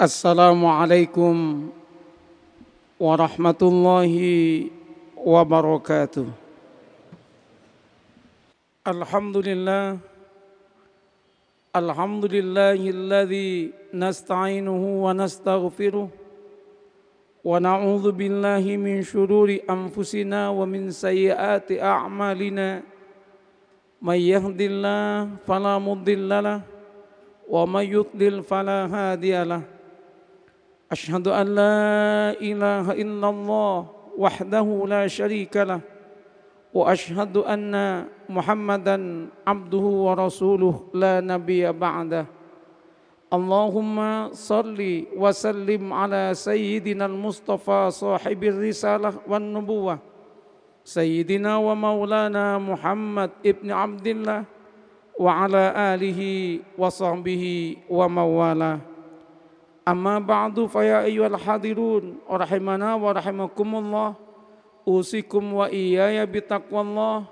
السلام عليكم ورحمة الله وبركاته. الحمد لله الحمد لله الذي نستعينه ونستغفره ونعوذ بالله من شرور أنفسنا ومن سيئات أعمالنا. من يهد الله فلا مضل له ومن يضلل فلا هادي له. أشهد أن لا إله إلا الله وحده لا شريك له وأشهد أن محمدا عبده ورسوله لا نبي بعده. اللهم صل وسلم على سيدنا المصطفى صاحب الرسالة والنبوة سيدنا ومولانا محمد ابن عبد الله وعلى آله وصحبه وموالاه. Amma ba'du faya ayyuhal hadirun rahimana wa rahimakumullah usikum wa iyaya bitaqwallah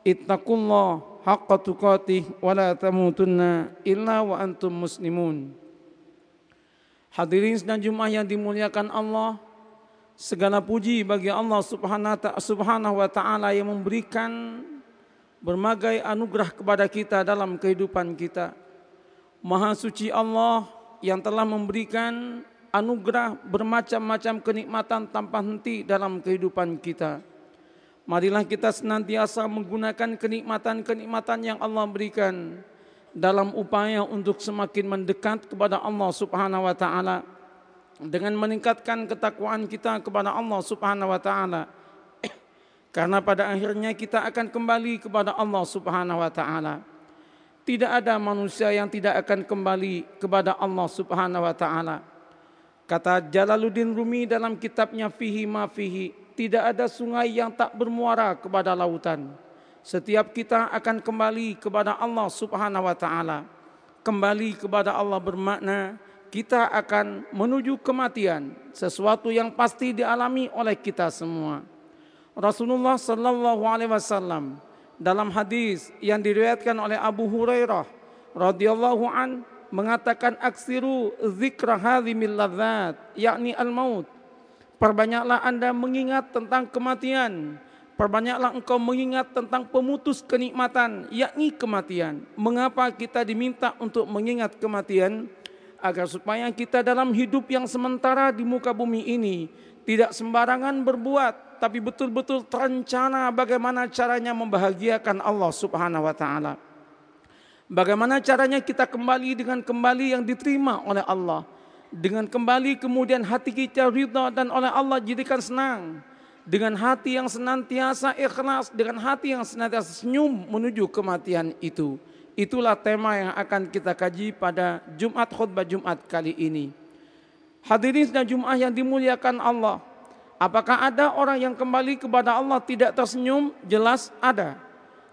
ittaqullah haqqa tuqatih wa la tamutunna illa wa antum muslimun. Hadirin dan Jumat yang dimuliakan Allah segala puji bagi Allah Subhanahu wa taala yang memberikan berbagai anugerah kepada kita dalam kehidupan kita. Maha suci Allah yang telah memberikan anugerah bermacam-macam kenikmatan tanpa henti dalam kehidupan kita. Marilah kita senantiasa menggunakan kenikmatan-kenikmatan yang Allah berikan dalam upaya untuk semakin mendekat kepada Allah Subhanahu wa taala dengan meningkatkan ketakwaan kita kepada Allah Subhanahu wa taala karena pada akhirnya kita akan kembali kepada Allah Subhanahu wa taala. Tidak ada manusia yang tidak akan kembali kepada Allah Subhanahu wa taala. Kata Jalaluddin Rumi dalam kitabnya Fihi ma fihi, tidak ada sungai yang tak bermuara kepada lautan. Setiap kita akan kembali kepada Allah Subhanahu wa taala. Kembali kepada Allah bermakna kita akan menuju kematian, sesuatu yang pasti dialami oleh kita semua. Rasulullah sallallahu alaihi wasallam dalam hadis yang diriwayatkan oleh Abu Hurairah radhiyallahu an mengatakan aksiru zikra hadhimil ladzat yakni al-maut. Perbanyaklah Anda mengingat tentang kematian. Perbanyaklah engkau mengingat tentang pemutus kenikmatan yakni kematian. Mengapa kita diminta untuk mengingat kematian? Agar supaya kita dalam hidup yang sementara di muka bumi ini tidak sembarangan berbuat tapi betul-betul terencana bagaimana caranya membahagiakan Allah Subhanahu wa taala. Bagaimana caranya kita kembali dengan kembali yang diterima oleh Allah. Dengan kembali kemudian hati kita ridha dan oleh Allah jadikan senang. Dengan hati yang senantiasa ikhlas, dengan hati yang senantiasa senyum menuju kematian itu. Itulah tema yang akan kita kaji pada Jumat khutbah Jumat kali ini. Hadirin dan Jumat yang dimuliakan Allah. Apakah ada orang yang kembali kepada Allah tidak tersenyum? Jelas ada.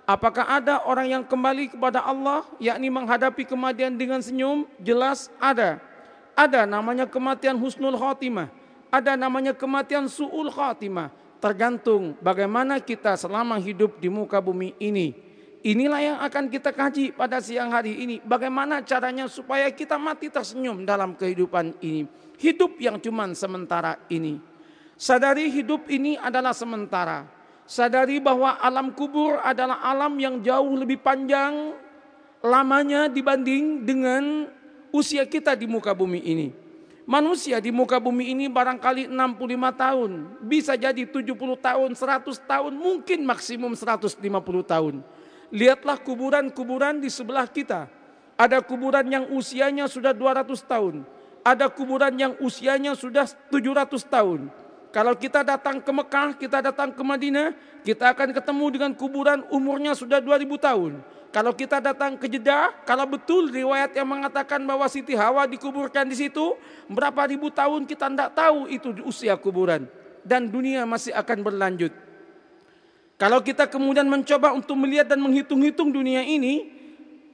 Apakah ada orang yang kembali kepada Allah yakni menghadapi kematian dengan senyum? Jelas ada. Ada namanya kematian husnul khotimah. Ada namanya kematian su'ul khotimah. Tergantung bagaimana kita selama hidup di muka bumi ini. Inilah yang akan kita kaji pada siang hari ini. Bagaimana caranya supaya kita mati tersenyum dalam kehidupan ini. Hidup yang cuma sementara ini. Sadari hidup ini adalah sementara. Sadari bahwa alam kubur adalah alam yang jauh lebih panjang lamanya dibanding dengan usia kita di muka bumi ini. Manusia di muka bumi ini barangkali 65 tahun, bisa jadi 70 tahun, 100 tahun, mungkin maksimum 150 tahun. Lihatlah kuburan-kuburan di sebelah kita. Ada kuburan yang usianya sudah 200 tahun. Ada kuburan yang usianya sudah 700 tahun kalau kita datang ke Mekah, kita datang ke Madinah, kita akan ketemu dengan kuburan umurnya sudah 2000 tahun. Kalau kita datang ke Jeddah, kalau betul riwayat yang mengatakan bahwa Siti Hawa dikuburkan di situ, berapa ribu tahun kita tidak tahu itu usia kuburan. Dan dunia masih akan berlanjut. Kalau kita kemudian mencoba untuk melihat dan menghitung-hitung dunia ini,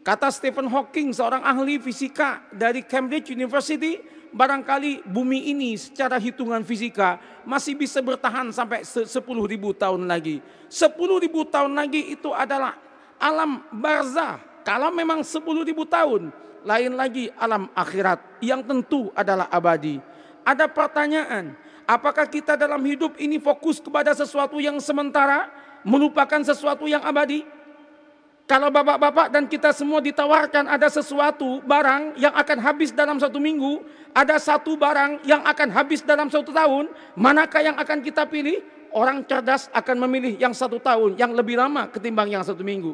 kata Stephen Hawking, seorang ahli fisika dari Cambridge University, barangkali bumi ini secara hitungan fisika masih bisa bertahan sampai 10 ribu tahun lagi. 10 ribu tahun lagi itu adalah alam barzah, Kalau memang 10 ribu tahun, lain lagi alam akhirat yang tentu adalah abadi. Ada pertanyaan, apakah kita dalam hidup ini fokus kepada sesuatu yang sementara, melupakan sesuatu yang abadi? Kalau bapak-bapak dan kita semua ditawarkan ada sesuatu barang yang akan habis dalam satu minggu, ada satu barang yang akan habis dalam satu tahun, manakah yang akan kita pilih? Orang cerdas akan memilih yang satu tahun, yang lebih lama ketimbang yang satu minggu.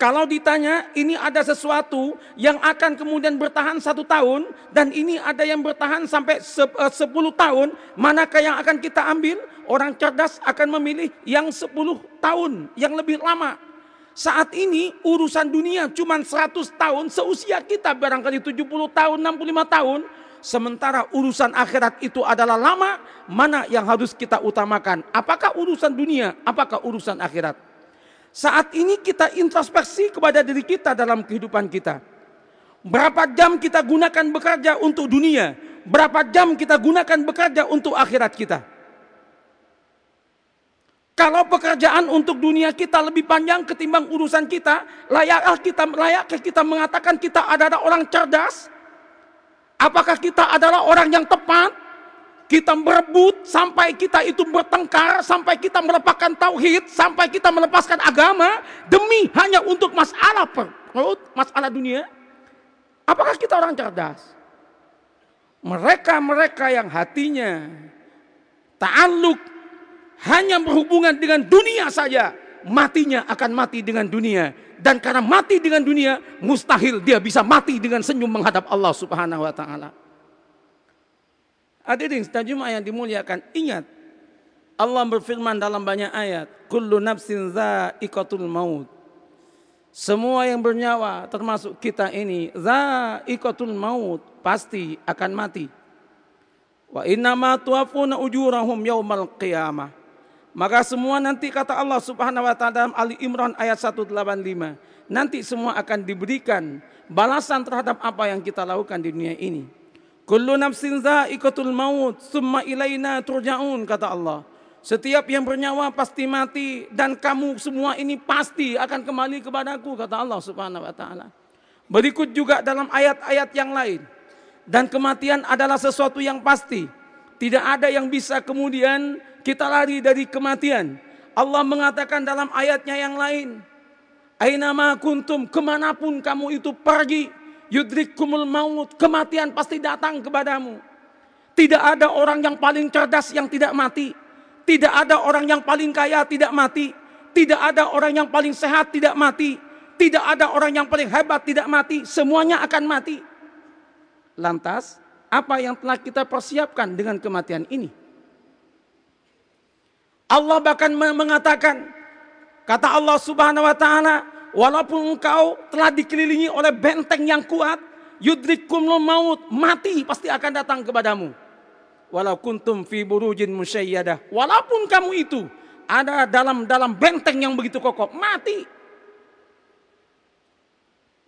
Kalau ditanya ini ada sesuatu yang akan kemudian bertahan satu tahun dan ini ada yang bertahan sampai eh, sepuluh tahun, manakah yang akan kita ambil? Orang cerdas akan memilih yang sepuluh tahun, yang lebih lama. Saat ini urusan dunia cuma 100 tahun seusia kita barangkali 70 tahun, 65 tahun. Sementara urusan akhirat itu adalah lama, mana yang harus kita utamakan? Apakah urusan dunia, apakah urusan akhirat? Saat ini kita introspeksi kepada diri kita dalam kehidupan kita. Berapa jam kita gunakan bekerja untuk dunia? Berapa jam kita gunakan bekerja untuk akhirat kita? Kalau pekerjaan untuk dunia kita lebih panjang ketimbang urusan kita, layakkah kita layakkah kita mengatakan kita adalah orang cerdas? Apakah kita adalah orang yang tepat? Kita berebut sampai kita itu bertengkar, sampai kita melepaskan tauhid, sampai kita melepaskan agama demi hanya untuk masalah perut, masalah dunia. Apakah kita orang cerdas? Mereka-mereka yang hatinya ta'aluk hanya berhubungan dengan dunia saja, matinya akan mati dengan dunia. Dan karena mati dengan dunia, mustahil dia bisa mati dengan senyum menghadap Allah Subhanahu wa taala. Hadirin sekalian yang dimuliakan, ingat Allah berfirman dalam banyak ayat, "Kullu nafsin za'iqatul maut." Semua yang bernyawa termasuk kita ini za'iqatul maut pasti akan mati. Wa inna ma tuwafuna ujurahum yaumal qiyamah. Maka semua nanti kata Allah Subhanahu wa taala dalam Ali Imran ayat 185, nanti semua akan diberikan balasan terhadap apa yang kita lakukan di dunia ini. Kullu nafsin za'iqatul maut, summa ilaina turja'un kata Allah. Setiap yang bernyawa pasti mati dan kamu semua ini pasti akan kembali kepadaku kata Allah Subhanahu wa taala. Berikut juga dalam ayat-ayat yang lain. Dan kematian adalah sesuatu yang pasti. Tidak ada yang bisa kemudian kita lari dari kematian. Allah mengatakan dalam ayatnya yang lain. Ainama kuntum, ke mana pun kamu itu pergi. Yudrikumul maut, kematian pasti datang kepadamu. Tidak ada orang yang paling cerdas yang tidak mati. Tidak ada orang yang paling kaya tidak mati. Tidak ada orang yang paling sehat tidak mati. Tidak ada orang yang paling hebat tidak mati. Semuanya akan mati. Lantas, apa yang telah kita persiapkan dengan kematian ini? Allah bahkan mengatakan, kata Allah subhanahu wa ta'ala, walaupun engkau telah dikelilingi oleh benteng yang kuat, yudrikum maut, mati pasti akan datang kepadamu. Walau kuntum fi burujin musyayyadah. Walaupun kamu itu ada dalam dalam benteng yang begitu kokoh, mati.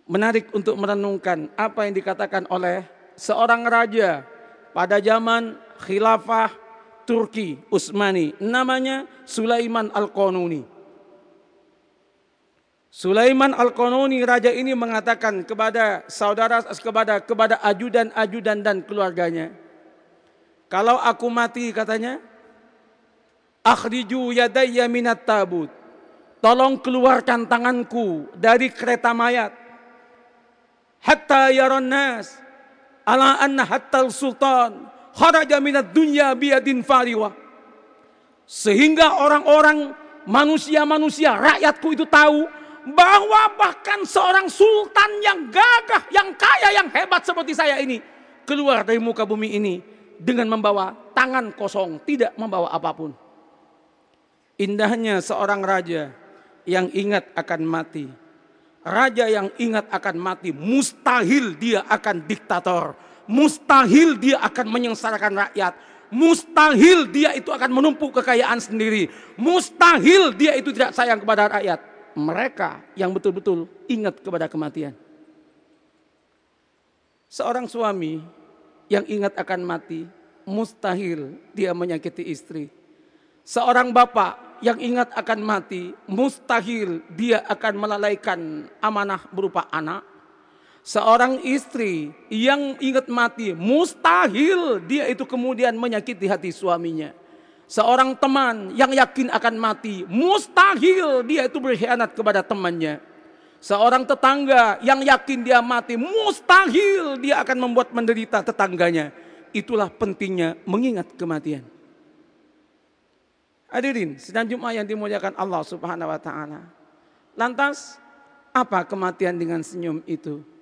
Menarik untuk merenungkan apa yang dikatakan oleh seorang raja pada zaman khilafah Turki Utsmani namanya Sulaiman Al-Qanuni. Sulaiman Al-Qanuni raja ini mengatakan kepada saudara kepada kepada ajudan-ajudan dan keluarganya, kalau aku mati katanya, akhriju yadayya minat tabut. Tolong keluarkan tanganku dari kereta mayat. Hatta yaron nas ala anna hatta sultan kharaja minat dunya biadin fariwa. Sehingga orang-orang manusia-manusia rakyatku itu tahu bahwa bahkan seorang sultan yang gagah, yang kaya, yang hebat seperti saya ini keluar dari muka bumi ini dengan membawa tangan kosong, tidak membawa apa pun. Indahnya seorang raja yang ingat akan mati. Raja yang ingat akan mati, mustahil dia akan diktator mustahil dia akan menyengsarakan rakyat. Mustahil dia itu akan menumpuk kekayaan sendiri. Mustahil dia itu tidak sayang kepada rakyat. Mereka yang betul-betul ingat kepada kematian. Seorang suami yang ingat akan mati, mustahil dia menyakiti istri. Seorang bapak yang ingat akan mati, mustahil dia akan melalaikan amanah berupa anak. Seorang istri yang ingat mati, mustahil dia itu kemudian menyakiti hati suaminya. Seorang teman yang yakin akan mati, mustahil dia itu berkhianat kepada temannya. Seorang tetangga yang yakin dia mati, mustahil dia akan membuat menderita tetangganya. Itulah pentingnya mengingat kematian. Hadirin, sedang Jumat yang dimuliakan Allah Subhanahu wa taala. Lantas apa kematian dengan senyum itu?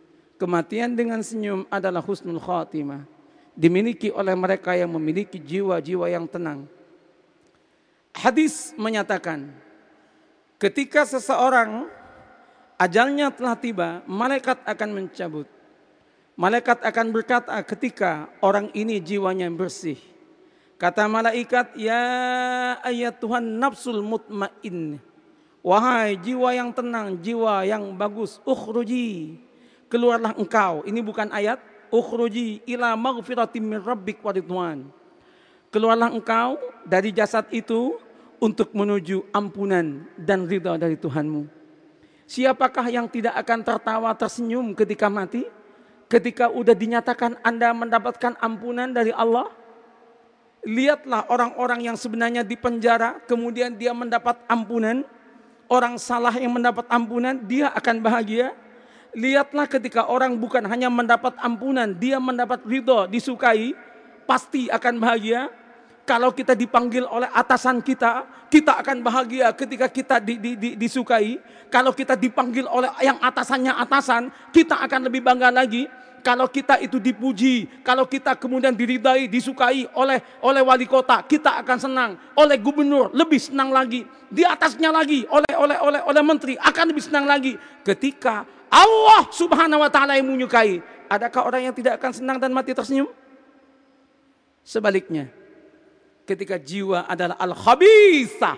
Kematian dengan senyum adalah husnul khatimah. Dimiliki oleh mereka yang memiliki jiwa-jiwa yang tenang. Hadis menyatakan, ketika seseorang ajalnya telah tiba, malaikat akan mencabut. Malaikat akan berkata ketika orang ini jiwanya bersih. Kata malaikat, ya ayat Tuhan nafsul mutmain. Wahai jiwa yang tenang, jiwa yang bagus, ukhruji keluarlah engkau. Ini bukan ayat. Ukhruji ila maghfiratim min rabbik wa. Keluarlah engkau dari jasad itu untuk menuju ampunan dan ridha dari Tuhanmu. Siapakah yang tidak akan tertawa tersenyum ketika mati? Ketika udah dinyatakan Anda mendapatkan ampunan dari Allah? Lihatlah orang-orang yang sebenarnya di penjara, kemudian dia mendapat ampunan. Orang salah yang mendapat ampunan, dia akan bahagia. Lihatlah ketika orang bukan hanya mendapat ampunan, dia mendapat ridho, disukai, pasti akan bahagia. Kalau kita dipanggil oleh atasan kita, kita akan bahagia ketika kita di, di, di, disukai. Kalau kita dipanggil oleh yang atasannya atasan, kita akan lebih bangga lagi. Kalau kita itu dipuji, kalau kita kemudian diridai, disukai oleh oleh wali kota, kita akan senang. Oleh gubernur lebih senang lagi. Di atasnya lagi oleh oleh oleh oleh menteri akan lebih senang lagi. Ketika Allah subhanahu wa ta'ala yang menyukai. Adakah orang yang tidak akan senang dan mati tersenyum? Sebaliknya. Ketika jiwa adalah al-khabisa.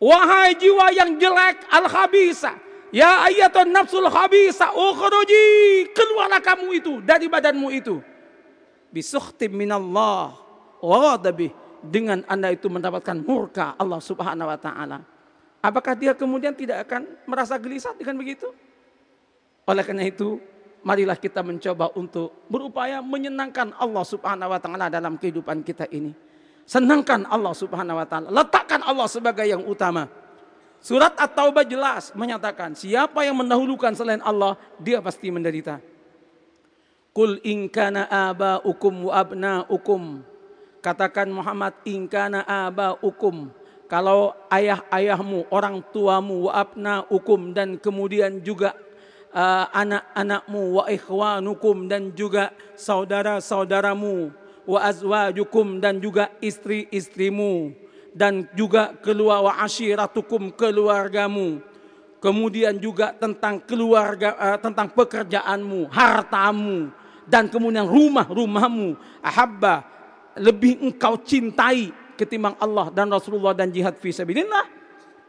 Wahai jiwa yang jelek al-khabisa. Ya ayatun nafsul khabisa ukhruji. Keluarlah kamu itu dari badanmu itu. Bisukhtim minallah. Wadabih. Dengan anda itu mendapatkan murka Allah subhanahu wa ta'ala. Apakah dia kemudian tidak akan merasa gelisah dengan begitu? Oleh karena itu, marilah kita mencoba untuk berupaya menyenangkan Allah Subhanahu wa taala dalam kehidupan kita ini. Senangkan Allah Subhanahu wa taala, letakkan Allah sebagai yang utama. Surat At-Taubah jelas menyatakan siapa yang mendahulukan selain Allah, dia pasti menderita. Kul in kana aba'ukum wa abna'ukum. Katakan Muhammad in kana aba'ukum kalau ayah-ayahmu, orang tuamu, wa abna ukum dan kemudian juga uh, anak-anakmu, wa ikhwanukum dan juga saudara-saudaramu, wa azwajukum dan juga istri-istrimu dan juga keluar wa ashiratukum keluargamu. Kemudian juga tentang keluarga uh, tentang pekerjaanmu, hartamu dan kemudian rumah-rumahmu ahabba lebih engkau cintai ketimbang Allah dan Rasulullah dan jihad fi sabilillah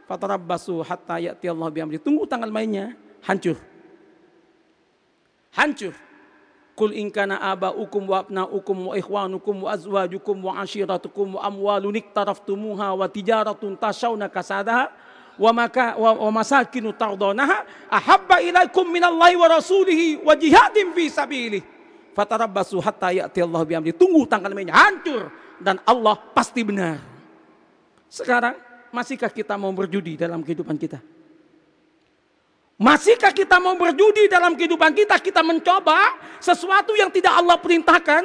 fatarabbasu hatta ya'ti Allah bi amri. Tunggu tanggal mainnya, hancur. Hancur. Kul in kana aba'ukum wa abna'ukum wa ikhwanukum wa azwajukum wa ashiratukum wa amwalun iktaraftumuha wa tijaratun tashawna kasadaha wa maka wa, masakinu tardawnaha ahabba ilaikum minallahi wa rasulihi wa jihadin fi sabilihi fatarabbasu hatta ya'ti Allah bi amri. Tunggu tanggal mainnya, hancur dan Allah pasti benar. Sekarang, masihkah kita mau berjudi dalam kehidupan kita? Masihkah kita mau berjudi dalam kehidupan kita? Kita mencoba sesuatu yang tidak Allah perintahkan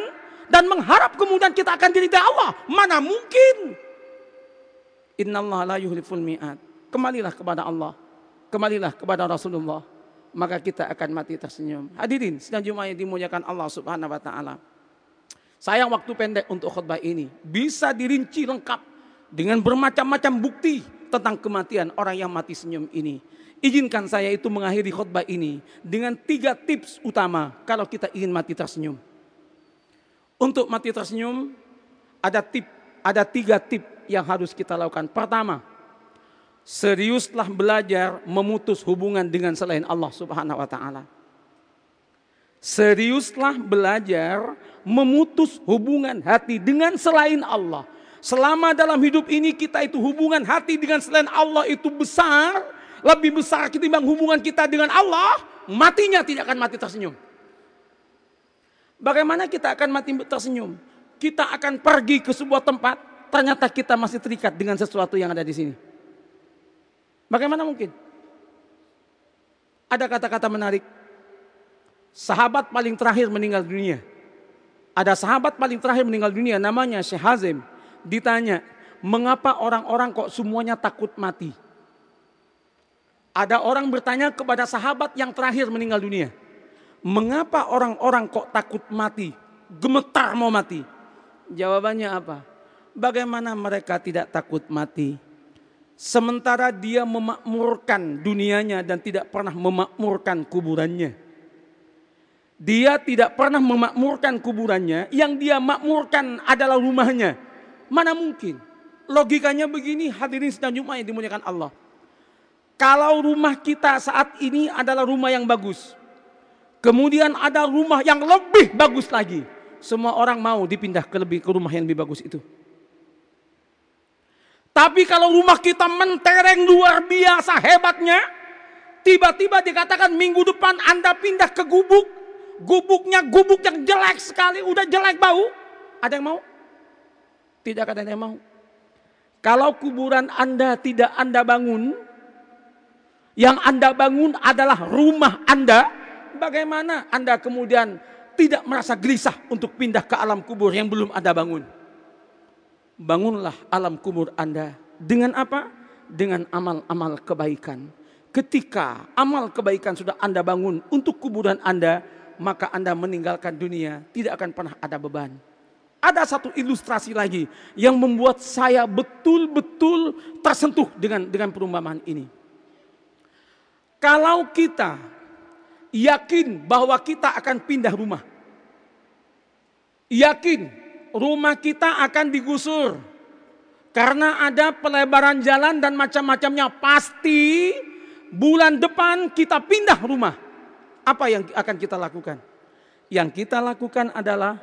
dan mengharap kemudian kita akan diridai Allah. Mana mungkin? Inna Allah la yuhliful mi'ad. Kembalilah kepada Allah. Kembalilah kepada Rasulullah. Maka kita akan mati tersenyum. Hadirin, sedang Jumat dimuliakan Allah subhanahu wa ta'ala. Sayang waktu pendek untuk khutbah ini. Bisa dirinci lengkap dengan bermacam-macam bukti tentang kematian orang yang mati senyum ini. Izinkan saya itu mengakhiri khutbah ini dengan tiga tips utama kalau kita ingin mati tersenyum. Untuk mati tersenyum ada tip, ada tiga tip yang harus kita lakukan. Pertama, seriuslah belajar memutus hubungan dengan selain Allah Subhanahu wa taala. Seriuslah belajar memutus hubungan hati dengan selain Allah. Selama dalam hidup ini kita itu hubungan hati dengan selain Allah itu besar, lebih besar ketimbang hubungan kita dengan Allah, matinya tidak akan mati tersenyum. Bagaimana kita akan mati tersenyum? Kita akan pergi ke sebuah tempat, ternyata kita masih terikat dengan sesuatu yang ada di sini. Bagaimana mungkin? Ada kata-kata menarik. Sahabat paling terakhir meninggal dunia. Ada sahabat paling terakhir meninggal dunia namanya Syekh Hazim. Ditanya, mengapa orang-orang kok semuanya takut mati? Ada orang bertanya kepada sahabat yang terakhir meninggal dunia. Mengapa orang-orang kok takut mati? Gemetar mau mati. Jawabannya apa? Bagaimana mereka tidak takut mati? Sementara dia memakmurkan dunianya dan tidak pernah memakmurkan kuburannya. Dia tidak pernah memakmurkan kuburannya, yang dia makmurkan adalah rumahnya. Mana mungkin? Logikanya begini, hadirin sedang Jumat yang dimuliakan Allah. Kalau rumah kita saat ini adalah rumah yang bagus. Kemudian ada rumah yang lebih bagus lagi. Semua orang mau dipindah ke lebih ke rumah yang lebih bagus itu. Tapi kalau rumah kita mentereng luar biasa hebatnya, tiba-tiba dikatakan minggu depan Anda pindah ke gubuk, gubuknya gubuk yang jelek sekali, udah jelek bau. Ada yang mau? Tidak ada yang mau. Kalau kuburan Anda tidak Anda bangun, yang Anda bangun adalah rumah Anda, bagaimana Anda kemudian tidak merasa gelisah untuk pindah ke alam kubur yang belum Anda bangun? bangunlah alam kubur Anda dengan apa? Dengan amal-amal kebaikan. Ketika amal kebaikan sudah Anda bangun untuk kuburan Anda, maka Anda meninggalkan dunia, tidak akan pernah ada beban. Ada satu ilustrasi lagi yang membuat saya betul-betul tersentuh dengan dengan perumpamaan ini. Kalau kita yakin bahwa kita akan pindah rumah, yakin rumah kita akan digusur. Karena ada pelebaran jalan dan macam-macamnya. Pasti bulan depan kita pindah rumah. Apa yang akan kita lakukan? Yang kita lakukan adalah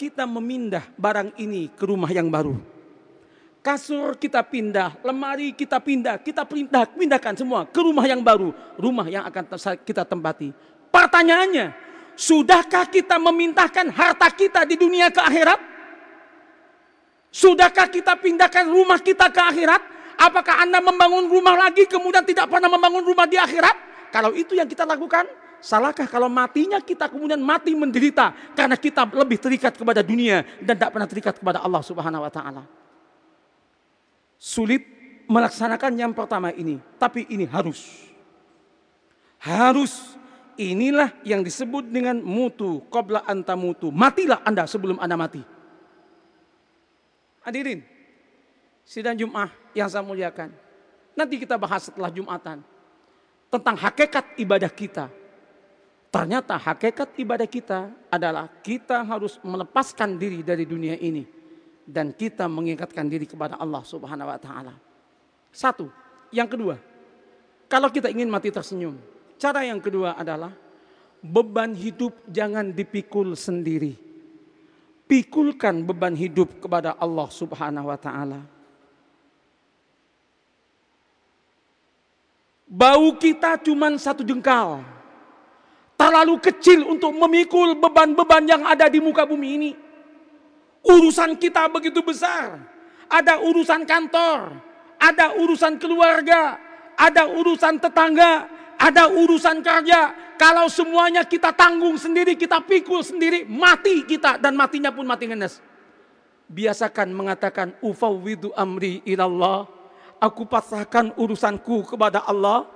kita memindah barang ini ke rumah yang baru. Kasur kita pindah, lemari kita pindah, kita pindah, pindahkan semua ke rumah yang baru, rumah yang akan kita tempati. Pertanyaannya, sudahkah kita memintahkan harta kita di dunia ke akhirat? Sudahkah kita pindahkan rumah kita ke akhirat? Apakah Anda membangun rumah lagi kemudian tidak pernah membangun rumah di akhirat? Kalau itu yang kita lakukan, salahkah kalau matinya kita kemudian mati menderita karena kita lebih terikat kepada dunia dan tidak pernah terikat kepada Allah Subhanahu wa taala? Sulit melaksanakan yang pertama ini, tapi ini harus. Harus inilah yang disebut dengan mutu qabla anta mutu. Matilah Anda sebelum Anda mati. Hadirin, sidang Jum'ah yang saya muliakan. Nanti kita bahas setelah Jumatan. Tentang hakikat ibadah kita. Ternyata hakikat ibadah kita adalah kita harus melepaskan diri dari dunia ini. Dan kita mengingatkan diri kepada Allah subhanahu wa ta'ala. Satu. Yang kedua. Kalau kita ingin mati tersenyum. Cara yang kedua adalah beban hidup jangan dipikul sendiri pikulkan beban hidup kepada Allah Subhanahu wa taala. Bau kita cuma satu jengkal. Terlalu kecil untuk memikul beban-beban yang ada di muka bumi ini. Urusan kita begitu besar. Ada urusan kantor, ada urusan keluarga, ada urusan tetangga, ada urusan kerja, kalau semuanya kita tanggung sendiri, kita pikul sendiri, mati kita dan matinya pun mati ngenes. Biasakan mengatakan ufawwidu amri ilallah. Aku pasrahkan urusanku kepada Allah.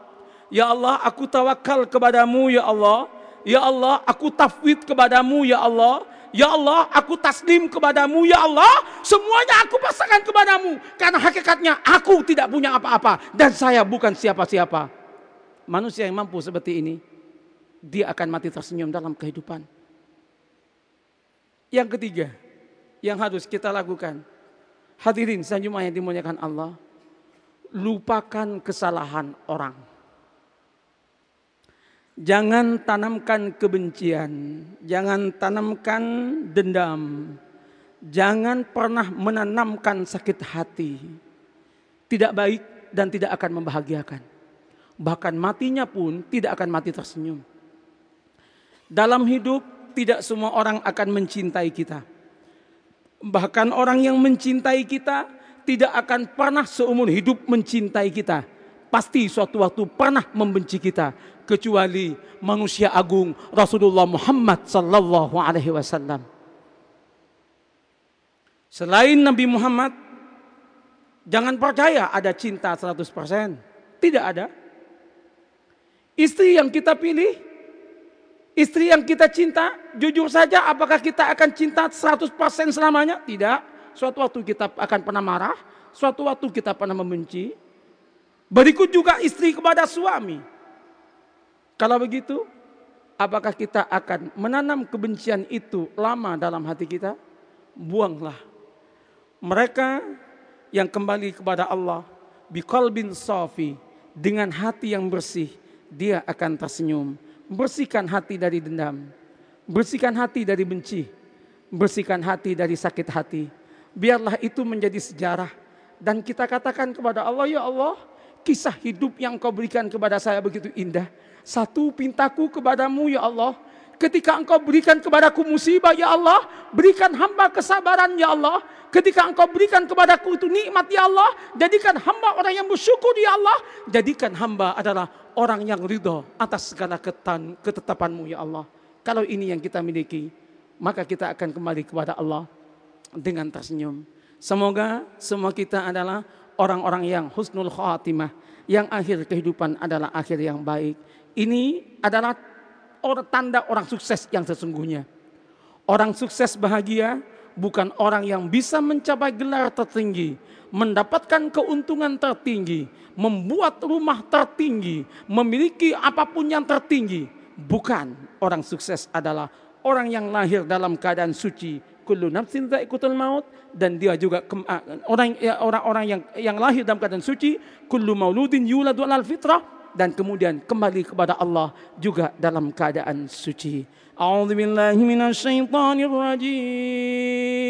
Ya Allah, aku tawakal kepadamu ya Allah. Ya Allah, aku tafwid kepadamu ya Allah. Ya Allah, aku taslim kepadamu ya Allah. Semuanya aku pasrahkan kepadamu. Karena hakikatnya aku tidak punya apa-apa. Dan saya bukan siapa-siapa. Manusia yang mampu seperti ini dia akan mati tersenyum dalam kehidupan. Yang ketiga, yang harus kita lakukan. Hadirin sanjumah yang dimuliakan Allah. Lupakan kesalahan orang. Jangan tanamkan kebencian. Jangan tanamkan dendam. Jangan pernah menanamkan sakit hati. Tidak baik dan tidak akan membahagiakan. Bahkan matinya pun tidak akan mati tersenyum. Dalam hidup tidak semua orang akan mencintai kita. Bahkan orang yang mencintai kita tidak akan pernah seumur hidup mencintai kita. Pasti suatu waktu pernah membenci kita kecuali manusia agung Rasulullah Muhammad sallallahu alaihi wasallam. Selain Nabi Muhammad, jangan percaya ada cinta 100%. Tidak ada. Istri yang kita pilih, istri yang kita cinta, jujur saja apakah kita akan cinta 100% selamanya? Tidak. Suatu waktu kita akan pernah marah, suatu waktu kita pernah membenci. Berikut juga istri kepada suami. Kalau begitu, apakah kita akan menanam kebencian itu lama dalam hati kita? Buanglah. Mereka yang kembali kepada Allah biqalbin safi dengan hati yang bersih dia akan tersenyum. Bersihkan hati dari dendam. Bersihkan hati dari benci. Bersihkan hati dari sakit hati. Biarlah itu menjadi sejarah. Dan kita katakan kepada Allah ya Allah kisah hidup yang kau berikan kepada saya begitu indah satu pintaku kepadamu ya Allah Ketika engkau berikan kepadaku musibah ya Allah, berikan hamba kesabaran ya Allah. Ketika engkau berikan kepadaku itu nikmat ya Allah, jadikan hamba orang yang bersyukur ya Allah. Jadikan hamba adalah orang yang ridho atas segala ketan, ketetapanmu ya Allah. Kalau ini yang kita miliki, maka kita akan kembali kepada Allah dengan tersenyum. Semoga semua kita adalah orang-orang yang husnul khatimah, yang akhir kehidupan adalah akhir yang baik. Ini adalah tanda orang sukses yang sesungguhnya. Orang sukses bahagia bukan orang yang bisa mencapai gelar tertinggi, mendapatkan keuntungan tertinggi, membuat rumah tertinggi, memiliki apa pun yang tertinggi. Bukan orang sukses adalah orang yang lahir dalam keadaan suci Kullu nafsin dha'iqatul maut dan dia juga ah, orang ya, orang-orang yang yang lahir dalam keadaan suci, kullu mauludin yuladu alal fitrah dan kemudian kembali kepada Allah juga dalam keadaan suci. A'udzu billahi minasyaitonir rajim.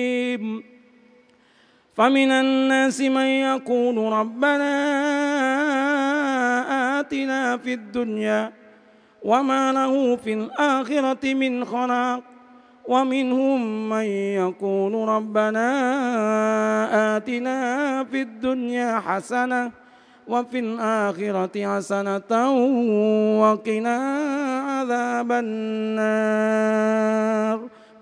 فمن الناس من يقول ربنا آتنا في الدنيا وما له في الآخرة من خلاق ومنهم من يقول ربنا آتنا في الدنيا حسنة وفي الآخرة حسنة وقنا عذاب النار.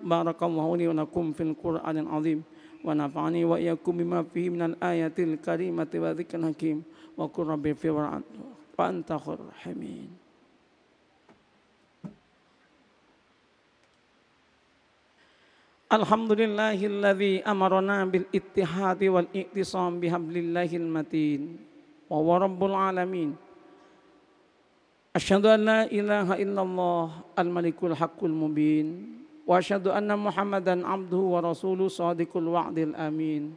بارك الله لي ولكم في القرآن العظيم ونفعني وإياكم بما فيه من الآيات الكريمة وذكر الحكيم. وقل ربي في وأنت خير الراحمين. الحمد لله الذي أمرنا بالاتحاد والاعتصام بحبل الله المتين وهو رب العالمين أشهد أن لا إله إلا الله الملك الحق المبين وأشهد أن محمدا عبده ورسوله صادق الوعد الأمين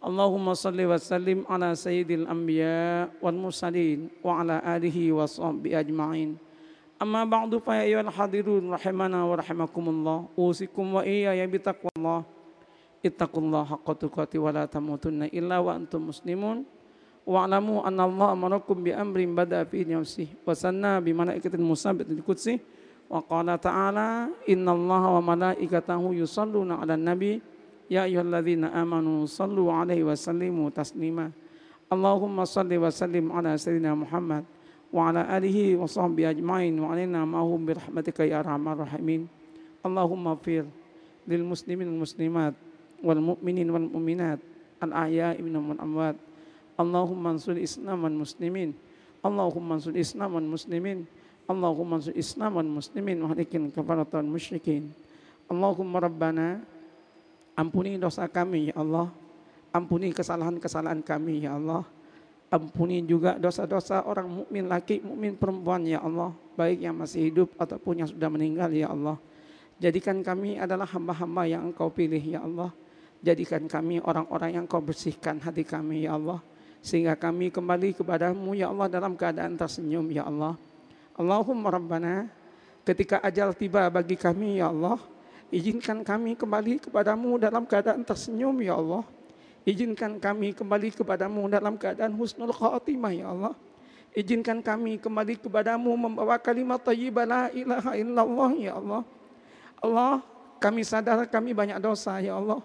اللهم صل وسلم على سيد الأنبياء والمرسلين وعلى آله وصحبه أجمعين Amma ba'du fa ya hadirun rahimana wa rahimakumullah. Usikum wa iya ya bi bitaqwallah. Ittaqullaha haqqa tuqatih wa la tamutunna illa wa antum muslimun. Wa'lamu anna Allah amarakum bi amrin bada fi nafsihi wa sanna bi malaikatil musabbatil qudsi wa qala ta'ala inna Allah wa malaikatahu yusalluna 'alan nabi ya ayyuhalladzina amanu sallu 'alaihi wa sallimu taslima. Allahumma salli wa sallim ala sayyidina Muhammad wa ala alihi wa sahbihi ajmain wa alaina ma'hum bi rahmatika ya arhamar rahimin Allahumma fir lil muslimin wal muslimat wal mu'minin wal mu'minat al ahya'i minhum wal amwat Allahumma ansur Islam wal muslimin Allahumma ansur Islam wal muslimin Allahumma ansur Islam wal muslimin wahdikin kafaratan musyrikin Allahumma rabbana ampuni dosa kami ya Allah. Ampuni kesalahan-kesalahan kami ya Allah ampuni juga dosa-dosa orang mukmin laki mukmin perempuan ya Allah baik yang masih hidup ataupun yang sudah meninggal ya Allah jadikan kami adalah hamba-hamba yang engkau pilih ya Allah jadikan kami orang-orang yang kau bersihkan hati kami ya Allah sehingga kami kembali kepadamu ya Allah dalam keadaan tersenyum ya Allah. Allahumma Rabbana ketika ajal tiba bagi kami ya Allah Izinkan kami kembali kepadamu dalam keadaan tersenyum ya Allah. Izinkan kami kembali kepadamu dalam keadaan husnul khatimah ya Allah. Izinkan kami kembali kepadamu membawa kalimat tayyibah la ilaha illallah ya Allah. Allah, kami sadar kami banyak dosa ya Allah.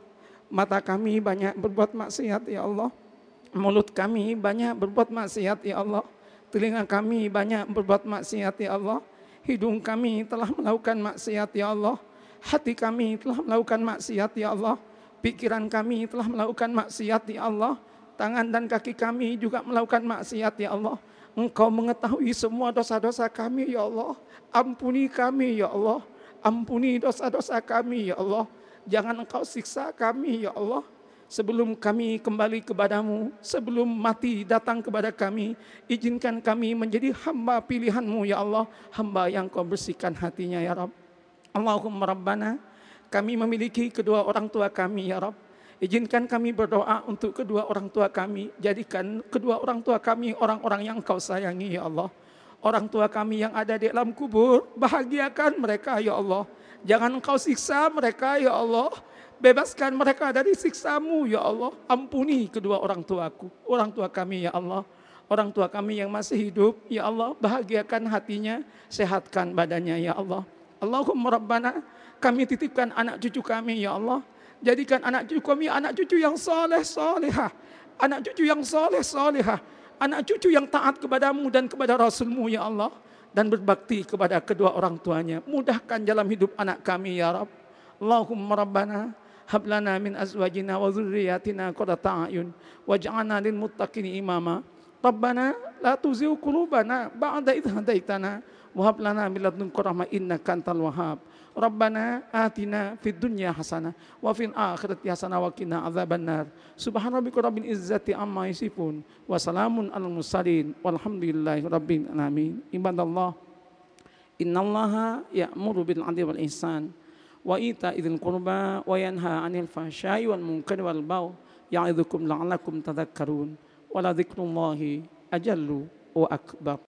Mata kami banyak berbuat maksiat ya Allah. Mulut kami banyak berbuat maksiat ya Allah. Telinga kami banyak berbuat maksiat ya Allah. Hidung kami telah melakukan maksiat ya Allah. Hati kami telah melakukan maksiat ya Allah. Pikiran kami telah melakukan maksiat ya Allah. Tangan dan kaki kami juga melakukan maksiat ya Allah. Engkau mengetahui semua dosa-dosa kami ya Allah. Ampuni kami ya Allah. Ampuni dosa-dosa kami ya Allah. Jangan engkau siksa kami ya Allah. Sebelum kami kembali kepadamu, sebelum mati datang kepada kami, izinkan kami menjadi hamba pilihanmu ya Allah. Hamba yang kau bersihkan hatinya ya Rabb. Allahumma Rabbana, kami memiliki kedua orang tua kami ya Rabb. Izinkan kami berdoa untuk kedua orang tua kami. Jadikan kedua orang tua kami orang-orang yang kau sayangi ya Allah. Orang tua kami yang ada di dalam kubur, bahagiakan mereka ya Allah. Jangan engkau siksa mereka ya Allah. Bebaskan mereka dari siksamu ya Allah. Ampuni kedua orang tuaku, orang tua kami ya Allah. Orang tua kami yang masih hidup, ya Allah, bahagiakan hatinya, sehatkan badannya ya Allah. Allahumma Rabbana, kami titipkan anak cucu kami ya Allah. Jadikan anak cucu kami anak cucu yang soleh solehah. Anak cucu yang soleh solehah. Anak cucu yang taat kepadamu dan kepada Rasulmu ya Allah. Dan berbakti kepada kedua orang tuanya. Mudahkan jalan hidup anak kami ya Rabb. Allahumma Rabbana hablana min azwajina wa zurriyatina qurrata a'yun waj'alna lil muttaqin imama. Rabbana la tuzigh qulubana ba'da idh hadaitana Wahab lana min ladunka rahmah innaka antal wahhab. ربنا آتنا في الدنيا حسنة وفي الآخرة حسنة وقنا عذاب النار. سبحان ربك رب العزة عما يصفون وسلام على المرسلين والحمد لله رب العالمين. عباد الله إن الله يأمر بالعدل والإحسان وإيتاء ذي القربى وينهى عن الفحشاء والمنكر والبغي يعظكم لعلكم تذكرون. ولذكر الله أجل وأكبر.